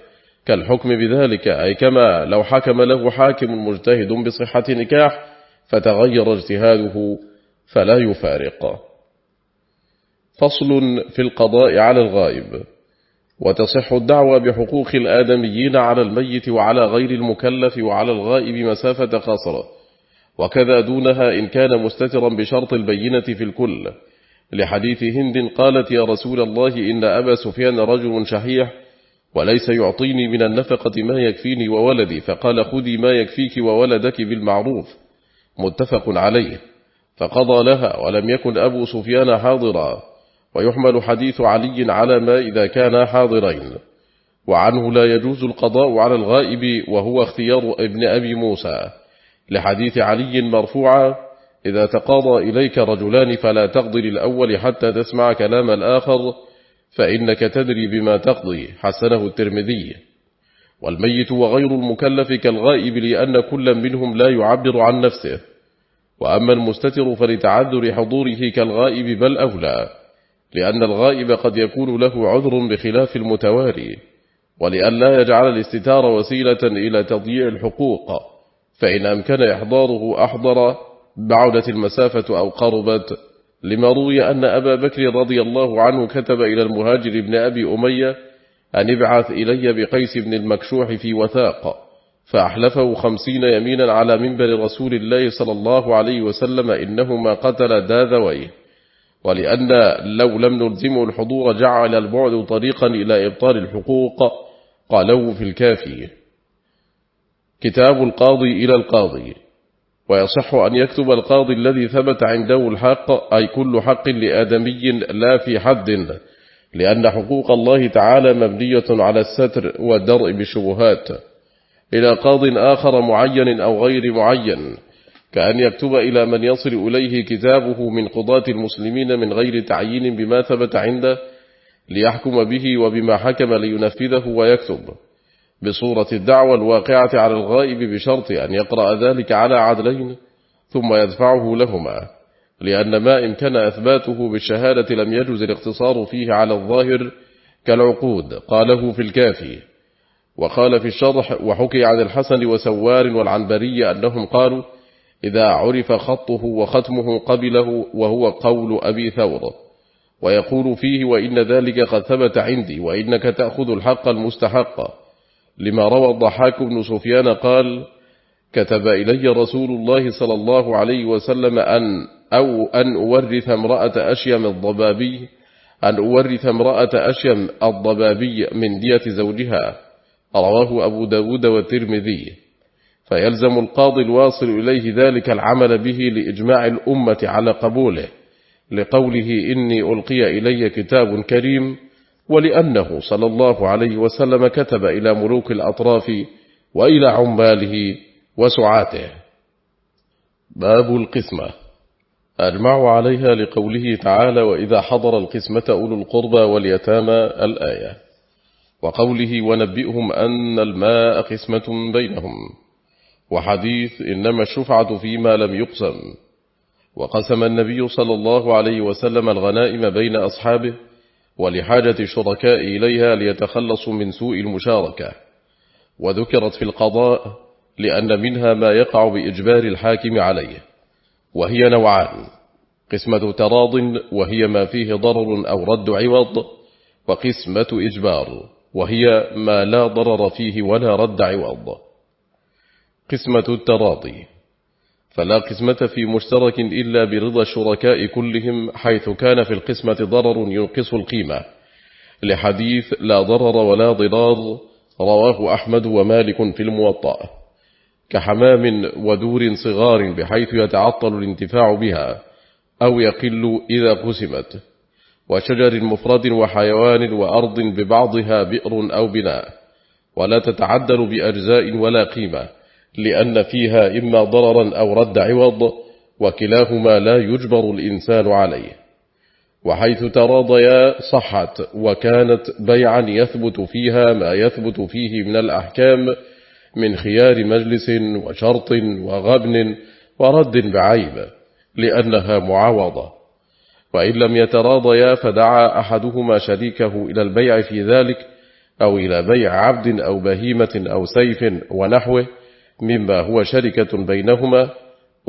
كالحكم بذلك أي كما لو حكم له حاكم مجتهد بصحة نكاح فتغير اجتهاده فلا يفارق. فصل في القضاء على الغائب. وتصح الدعوة بحقوق الآدميين على الميت وعلى غير المكلف وعلى الغائب مسافة قصر. وكذا دونها إن كان مستترا بشرط البينة في الكل. لحديث هند قالت يا رسول الله إن أبا سفيان رجل شحيح وليس يعطيني من النفقة ما يكفيني وولدي. فقال خذي ما يكفيك وولدك بالمعروف متفق عليه. فقضى لها ولم يكن أبو سفيان حاضرا. ويحمل حديث علي على ما إذا كانا حاضرين. وعنه لا يجوز القضاء على الغائب وهو اختيار ابن أبي موسى. لحديث علي مرفوعا إذا تقاضى إليك رجلان فلا تقضي للأول حتى تسمع كلام الآخر. فإنك تدري بما تقضي حسنه الترمذي. والميت وغير المكلف كالغائب لأن كل منهم لا يعبر عن نفسه. وأما المستتر فلتعذر حضوره كالغائب بل أولى لأن الغائب قد يكون له عذر بخلاف المتواري. ولأن لا يجعل الاستتار وسيلة إلى تضييع الحقوق فإن أمكن إحضاره أحضر بعدت المسافة أو قربت. لما روي أن أبا بكر رضي الله عنه كتب إلى المهاجر بن أبي أمية أن ابعث إلي بقيس بن المكشوح في وثاق فأحلفه خمسين يمينا على منبر رسول الله صلى الله عليه وسلم إنه ما قتل داذويه ولأن لو لم نلزمه الحضور جعل البعد طريقا إلى إبطال الحقوق قالوا في الكافي. كتاب القاضي إلى القاضي. ويصح أن يكتب القاضي الذي ثبت عنده الحق أي كل حق لآدمي لا في حد لأن حقوق الله تعالى مبنية على الستر والدرء بالشبهات إلى قاض آخر معين أو غير معين كأن يكتب إلى من يصل إليه كتابه من قضاة المسلمين من غير تعيين بما ثبت عنده ليحكم به وبما حكم لينفذه ويكتب. بصورة الدعوة الواقعة على الغائب بشرط أن يقرأ ذلك على عدلين ثم يدفعه لهما لأن ما إن كان أثباته بالشهادة لم يجوز الاقتصار فيه على الظاهر كالعقود قاله في الكافي. وقال في الشرح وحكي عن الحسن وسوار والعنبري أنهم قالوا إذا عرف خطه وختمه قبله وهو قول أبي ثور. ويقول فيه وإن ذلك قد ثبت عندي وإنك تأخذ الحق المستحق. لما روى الضحاك بن سفيان قال كتب إلي رسول الله صلى الله عليه وسلم أن أو أن أورث امرأة أشيم الضبابي أن أورث امرأة أشيم الضبابي من دية زوجها. رواه أبو داود والترمذي. فيلزم القاضي الواصل إليه ذلك العمل به لإجماع الأمة على قبوله لقوله إني ألقي إلي كتاب كريم ولأنه صلى الله عليه وسلم كتب إلى ملوك الأطراف وإلى عماله وسعاته. باب القسمة. أجمع عليها لقوله تعالى وإذا حضر القسمة أولو القربى واليتامى الآية وقوله ونبئهم أن الماء قسمة بينهم وحديث إنما الشفعة فيما لم يقسم وقسم النبي صلى الله عليه وسلم الغنائم بين أصحابه ولحاجة الشركاء إليها ليتخلصوا من سوء المشاركة. وذكرت في القضاء لأن منها ما يقع بإجبار الحاكم عليه وهي نوعان قسمة تراض وهي ما فيه ضرر أو رد عوض وقسمة إجبار وهي ما لا ضرر فيه ولا رد عوض. قسمة التراضي فلا قسمة في مشترك إلا برضا الشركاء كلهم حيث كان في القسمة ضرر ينقص القيمة. لحديث لا ضرر ولا ضرار رواه أحمد ومالك في الموطأ. كحمام ودور صغار بحيث يتعطل الانتفاع بها أو يقل إذا قسمت. وشجر مفرد وحيوان وأرض ببعضها بئر أو بناء. ولا تتعدل بأجزاء ولا قيمة. لأن فيها إما ضررا أو رد عوض وكلاهما لا يجبر الإنسان عليه. وحيث تراضيا صحت وكانت بيعا يثبت فيها ما يثبت فيه من الأحكام من خيار مجلس وشرط وغبن ورد بعيب لأنها معاوضة. وإن لم يتراضيا فدعا أحدهما شريكه إلى البيع في ذلك أو إلى بيع عبد أو بهيمة أو سيف ونحوه. مما هو شركة بينهما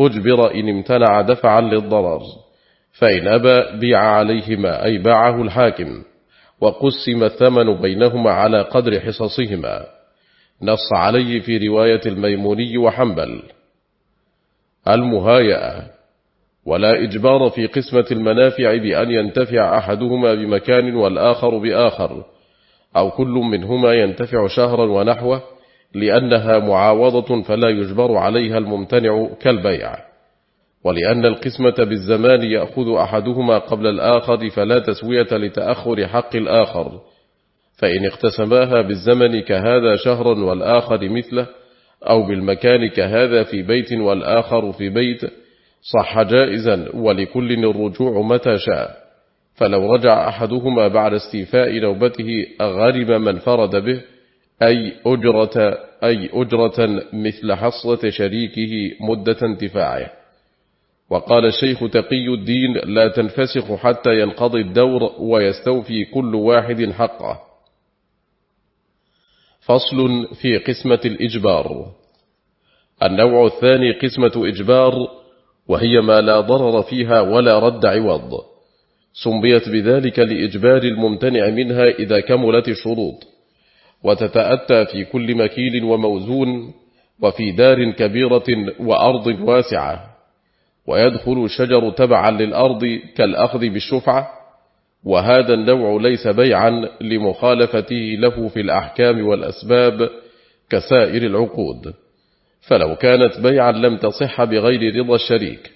أجبر إن امتنع دفعا للضرر فإن أبى بيع عليهما أي باعه الحاكم وقسم الثمن بينهما على قدر حصصهما. نص عليه في رواية الميموني وحنبل. المهايئة ولا إجبار في قسمة المنافع بأن ينتفع أحدهما بمكان والآخر بآخر أو كل منهما ينتفع شهرا ونحوه. لأنها معاوضة فلا يجبر عليها الممتنع كالبيع. ولأن القسمة بالزمان يأخذ أحدهما قبل الآخر فلا تسوية لتأخر حق الآخر. فإن اقتسماها بالزمن كهذا شهرا والآخر مثله أو بالمكان كهذا في بيت والآخر في بيت صح جائزا ولكل الرجوع متى شاء. فلو رجع أحدهما بعد استيفاء نوبته أغرم من فرد به أي أجرة, أي أجرة مثل حصة شريكه مدة انتفاعه. وقال الشيخ تقي الدين لا تنفسخ حتى ينقضي الدور ويستوفي كل واحد حقه. فصل في قسمة الإجبار. النوع الثاني قسمة إجبار وهي ما لا ضرر فيها ولا رد عوض. سميت بذلك لإجبار الممتنع منها إذا كملت الشروط. وتتأتى في كل مكيل وموزون وفي دار كبيرة وأرض واسعة. ويدخل الشجر تبعا للأرض كالأخذ بالشفعة. وهذا النوع ليس بيعا لمخالفته له في الأحكام والأسباب كسائر العقود. فلو كانت بيعا لم تصح بغير رضا الشريك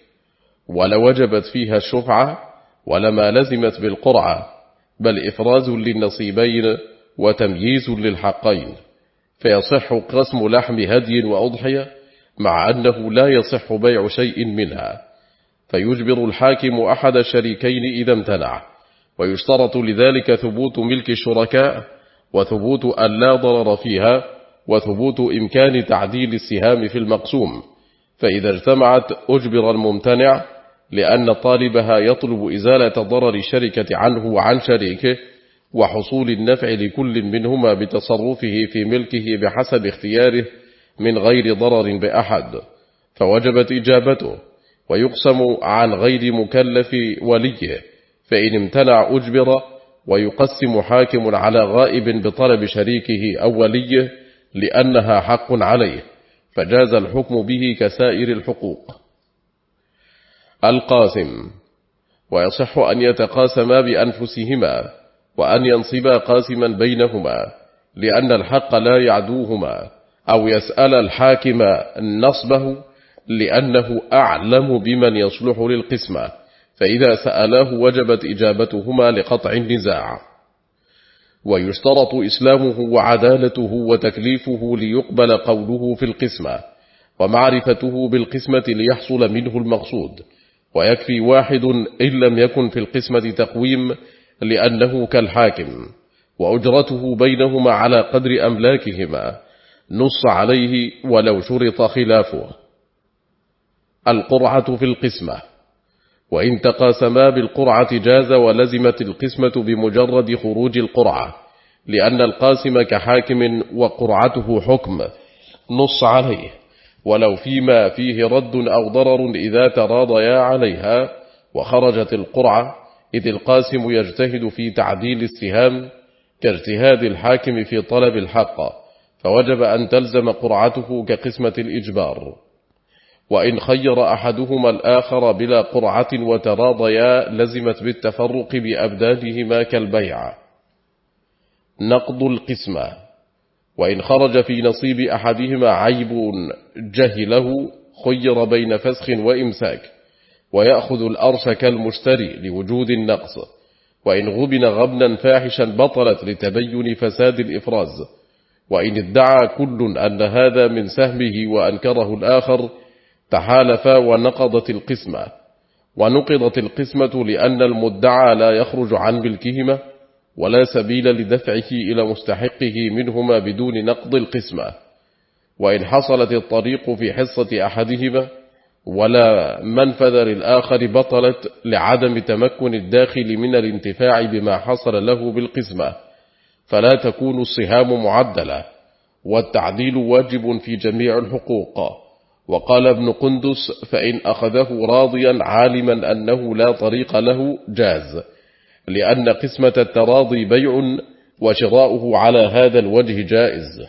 ولوجبت فيها الشفعة ولما لزمت بالقرعة بل إفراز للنصيبين وتمييز للحقين فيصح قسم لحم هدي وأضحية مع أنه لا يصح بيع شيء منها فيجبر الحاكم أحد الشريكين إذا امتنع ويشترط لذلك ثبوت ملك الشركاء وثبوت أن لا ضرر فيها وثبوت إمكان تعديل السهام في المقسوم فإذا اجتمعت أجبر الممتنع لأن طالبها يطلب إزالة ضرر الشركة عنه وعن شريكه وحصول النفع لكل منهما بتصرفه في ملكه بحسب اختياره من غير ضرر بأحد فوجبت إجابته ويقسم عن غير مكلف وليه فإن امتنع أجبر ويقسم حاكم على غائب بطلب شريكه أو وليه لأنها حق عليه فجاز الحكم به كسائر الحقوق. القاسم ويصح أن يتقاسما بأنفسهما وأن ينصبا قاسما بينهما لأن الحق لا يعدوهما أو يسأل الحاكم نصبه لأنه أعلم بمن يصلح للقسمة فإذا سألاه وجبت إجابتهما لقطع النزاع. ويشترط إسلامه وعدالته وتكليفه ليقبل قوله في القسمة ومعرفته بالقسمة ليحصل منه المقصود. ويكفي واحد إن لم يكن في القسمة تقويم لأنه كالحاكم وأجرته بينهما على قدر أملاكهما نص عليه ولو شرط خلافه. القرعة في القسمة وإن تقاسما بالقرعة جاز ولزمت القسمة بمجرد خروج القرعة لأن القاسم كحاكم وقرعته حكم نص عليه. ولو فيما فيه رد أو ضرر إذا تراضيا عليها وخرجت القرعة إذ القاسم يجتهد في تعديل السهام كاجتهاد الحاكم في طلب الحق فوجب أن تلزم قرعته كقسمة الإجبار. وإن خير أحدهما الآخر بلا قرعة وتراضيا لزمت بالتفرق بأبدانهما كالبيع. نقض القسمة. وإن خرج في نصيب أحدهما عيب جهله خير بين فسخ وإمساك. ويأخذ الأرش كالمشتري لوجود النقص وإن غبن غبنا فاحشا بطلت لتبين فساد الإفراز وإن ادعى كل أن هذا من سهمه وأنكره الآخر تحالفا ونقضت القسمة ونقضت القسمة لأن المدعى لا يخرج عن ملكهما ولا سبيل لدفعه إلى مستحقه منهما بدون نقض القسمة وإن حصلت الطريق في حصة أحدهما ولا منفذ للآخر بطلت لعدم تمكن الداخل من الانتفاع بما حصل له بالقسمة فلا تكون الصهام معدلة والتعديل واجب في جميع الحقوق. وقال ابن قندس فإن أخذه راضيا عالما أنه لا طريق له جاز لأن قسمة التراضي بيع وشراؤه على هذا الوجه جائز.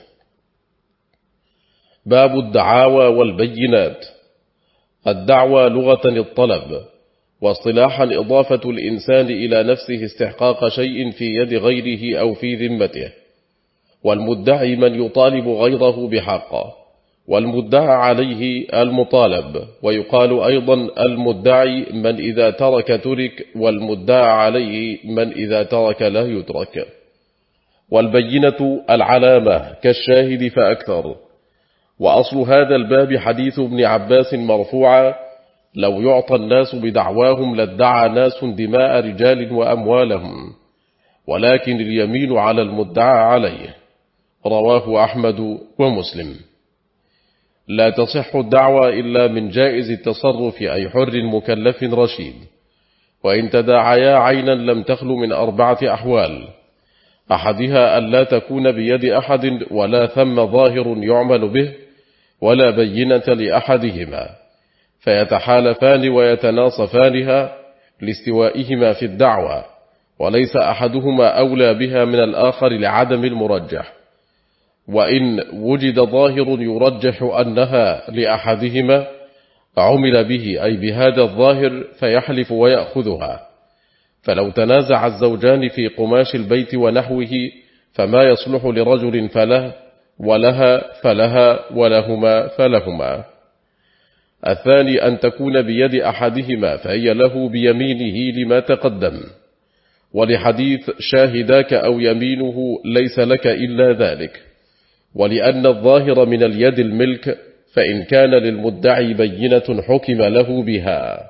باب الدعاوى والبينات. الدعوى لغة الطلب واصطلاحا إضافة الإنسان إلى نفسه استحقاق شيء في يد غيره أو في ذمته والمدعي من يطالب غيره بحقه والمدعى عليه المطالب ويقال أيضا المدعي من إذا ترك ترك والمدعى عليه من إذا ترك لا يترك والبينة العلامة كالشاهد فأكثر. وأصل هذا الباب حديث ابن عباس مرفوعا لو يعطى الناس بدعواهم لادعى ناس دماء رجال وأموالهم ولكن اليمين على المدعى عليه. رواه أحمد ومسلم. لا تصح الدعوة إلا من جائز التصرف أي حر مكلف رشيد. وإن تداعيا عينا لم تخل من أربعة أحوال. أحدها أن لا تكون بيد أحد ولا ثم ظاهر يعمل به ولا بينة لأحدهما فيتحالفان ويتناصفانها لاستوائهما في الدعوة وليس أحدهما أولى بها من الآخر لعدم المرجح. وإن وجد ظاهر يرجح أنها لأحدهما عمل به أي بهذا الظاهر فيحلف ويأخذها. فلو تنازع الزوجان في قماش البيت ونحوه فما يصلح لرجل فله ولها فلها ولهما فلهما. الثاني أن تكون بيد أحدهما فهي له بيمينه لما تقدم. ولحديث شاهداك أو يمينه ليس لك إلا ذلك. ولأن الظاهر من اليد الملك فإن كان للمدعي بينة حكم له بها.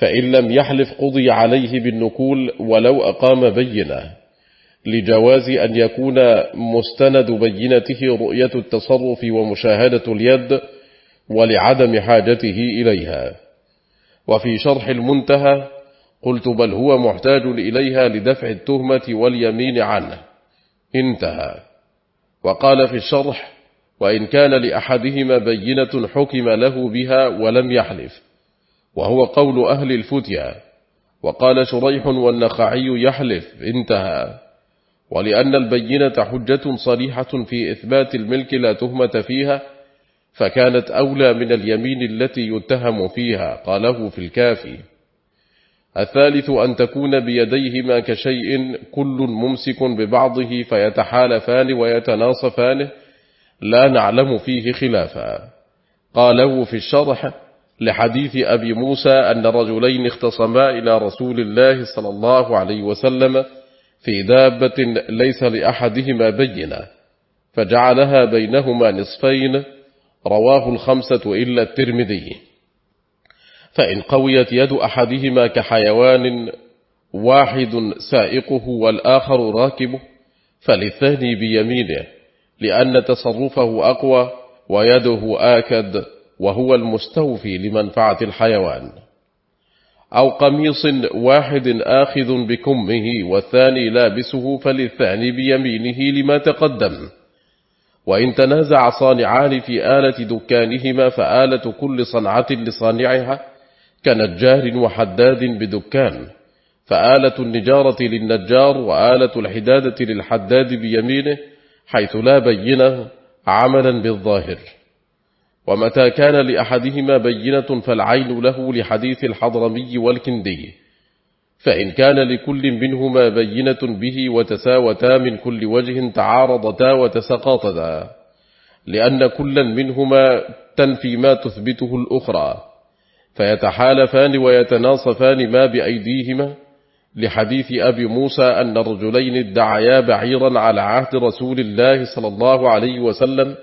فإن لم يحلف قضي عليه بالنكول ولو أقام بينة. لجواز أن يكون مستند بينته رؤية التصرف ومشاهدة اليد ولعدم حاجته إليها. وفي شرح المنتهى قلت بل هو محتاج إليها لدفع التهمة واليمين عنه. انتهى. وقال في الشرح وإن كان لأحدهما بينة حكم له بها ولم يحلف وهو قول أهل الفتيا. وقال شريح والنخعي يحلف. انتهى. ولأن البينة حجة صريحة في إثبات الملك لا تهمة فيها فكانت أولى من اليمين التي يتهم فيها قاله في الكافي. الثالث أن تكون بيديهما كشيء كل ممسك ببعضه فيتحالفان ويتناصفان لا نعلم فيه خلافا. قاله في الشرح لحديث أبي موسى أن رجلين اختصما إلى رسول الله صلى الله عليه وسلم في دابة ليس لأحدهما بينة فجعلها بينهما نصفين رواه الخمسة إلا الترمذي. فإن قويت يد أحدهما كحيوان واحد سائقه والآخر راكبه فللثاني بيمينه لأن تصرفه أقوى ويده آكد وهو المستوفي لمنفعة الحيوان. أو قميص واحد آخذ بكمه والثاني لابسه فللثاني بيمينه لما تقدم. وإن تنازع صانعان في آلة دكانهما فآلة كل صنعة لصانعها كنجار وحداد بدكان فآلة النجارة للنجار وآلة الحدادة للحداد بيمينه حيث لا بينه عملا بالظاهر. ومتى كان لأحدهما بينة فالعين له لحديث الحضرمي والكندي. فإن كان لكل منهما بينة به وتساوتا من كل وجه تعارضتا وتسقاطتا لأن كلا منهما تنفي ما تثبته الأخرى. فيتحالفان ويتناصفان ما بأيديهما. لحديث أبي موسى أن الرجلين ادعيا بعيرا على عهد رسول الله صلى الله عليه وسلم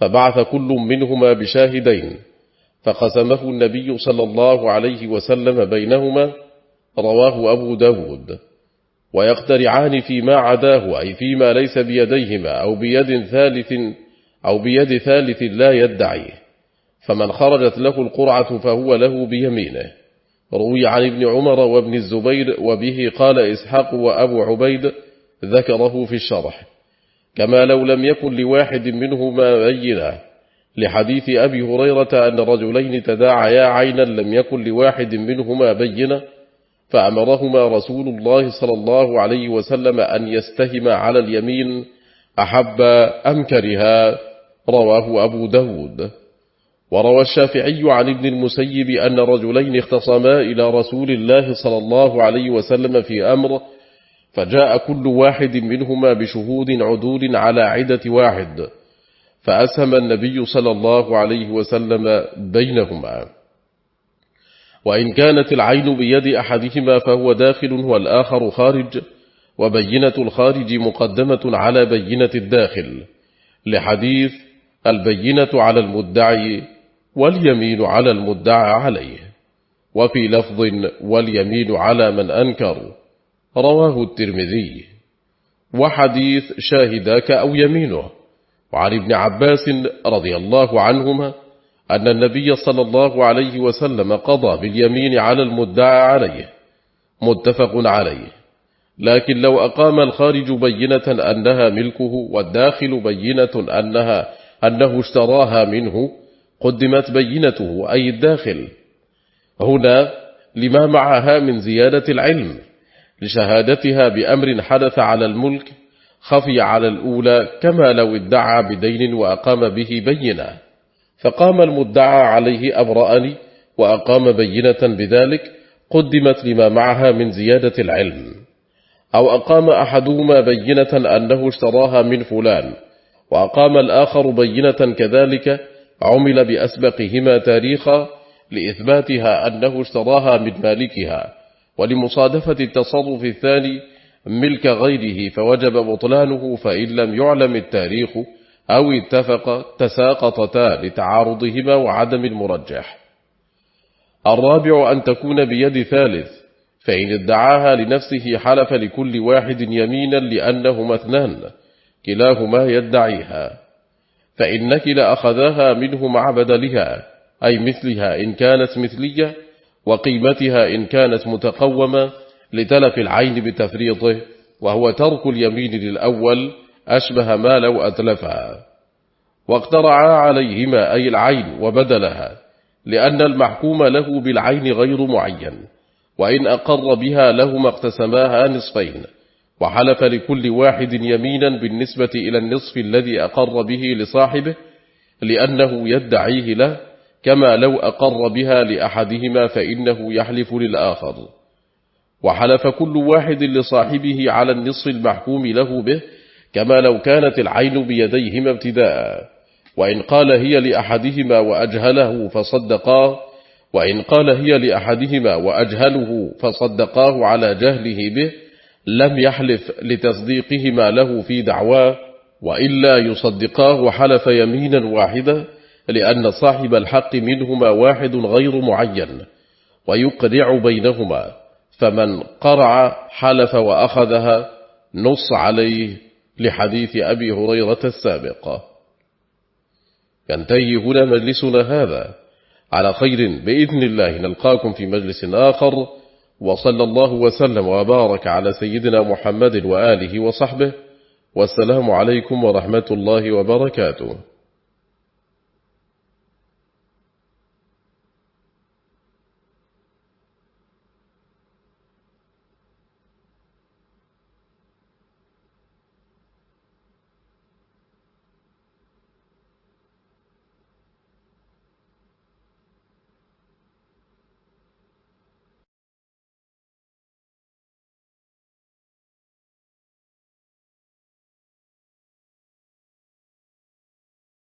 فبعث كل منهما بشاهدين فقسمه النبي صلى الله عليه وسلم بينهما رواه أبو داود. ويقترعان فيما عداه أي فيما ليس بيديهما أو بيد ثالث أو بيد ثالث لا يدعيه فمن خرجت له القرعة فهو له بيمينه. روي عن ابن عمر وابن الزبير وبه قال إسحاق وأبو عبيد ذكره في الشرح. كما لو لم يكن لواحد منهما بينه لحديث أبي هريرة أن رجلين تداعيا عينا لم يكن لواحد منهما بينه فأمرهما رسول الله صلى الله عليه وسلم أن يستهم على اليمين أحب أمكرها. رواه أبو داود. وروى الشافعي عن ابن المسيب أن رجلين اختصما إلى رسول الله صلى الله عليه وسلم في أمر فجاء كل واحد منهما بشهود عدول على عدة واحد فأسهم النبي صلى الله عليه وسلم بينهما. وإن كانت العين بيد أحدهما فهو داخل والآخر خارج وبينة الخارج مقدمة على بينة الداخل لحديث البينة على المدعي واليمين على المدعى عليه وفي لفظ واليمين على من أنكر رواه الترمذي. وحديث شاهداك أو يمينه. وعن ابن عباس رضي الله عنهما أن النبي صلى الله عليه وسلم قضى باليمين على المدعى عليه. متفق عليه. لكن لو أقام الخارج بينة أنها ملكه والداخل بينة أنها أنه اشتراها منه قدمت بينته أي الداخل. هنا لما معها من زيادة العلم. لشهادتها بأمر حدث على الملك خفي على الأولى كما لو ادعى بدين وأقام به بينة. فقام المدعى عليه أبرأني وأقام بينة بذلك قدمت لما معها من زيادة العلم. أو أقام أحدهما بينة أنه اشتراها من فلان وأقام الآخر بينة كذلك عمل بأسبقهما تاريخا لإثباتها أنه اشتراها من مالكها. ولمصادفة التصرف الثاني ملك غيره فوجب بطلانه فإن لم يعلم التاريخ أو اتفق تساقطتا لتعارضهما وعدم المرجح. الرابع أن تكون بيد ثالث فإن ادعاها لنفسه حلف لكل واحد يمينا لأنهما اثنان كلاهما يدعيها. فإن نكل أخذها منه مع بدلها أي مثلها إن كانت مثلية وقيمتها إن كانت متقومة لتلف العين بتفريطه وهو ترك اليمين للأول أشبه ما لو أتلفها. واقترعا عليهما أي العين وبدلها لأن المحكوم له بالعين غير معين وإن أقر بها لهما اقتسماها نصفين وحلف لكل واحد يمينا بالنسبة إلى النصف الذي أقر به لصاحبه لأنه يدعيه له كما لو أقر بها لأحدهما فإنه يحلف للآخر. وحلف كل واحد لصاحبه على النصف المحكوم له به كما لو كانت العين بيديهما ابتداء. وإن قال هي لأحدهما وأجهله فصدقاه وإن قال هي لأحدهما وأجهله فصدقاه على جهله به لم يحلف لتصديقهما له في دعواه وإلا يصدقاه حلف يمينا واحدة لأن صاحب الحق منهما واحد غير معين ويقرع بينهما فمن قرع حلف وأخذها نص عليه لحديث أبي هريرة السابق. ينتهي هنا مجلسنا هذا. على خير بإذن الله نلقاكم في مجلس آخر وصلى الله وسلم وبارك على سيدنا محمد وآله وصحبه والسلام عليكم ورحمة الله وبركاته.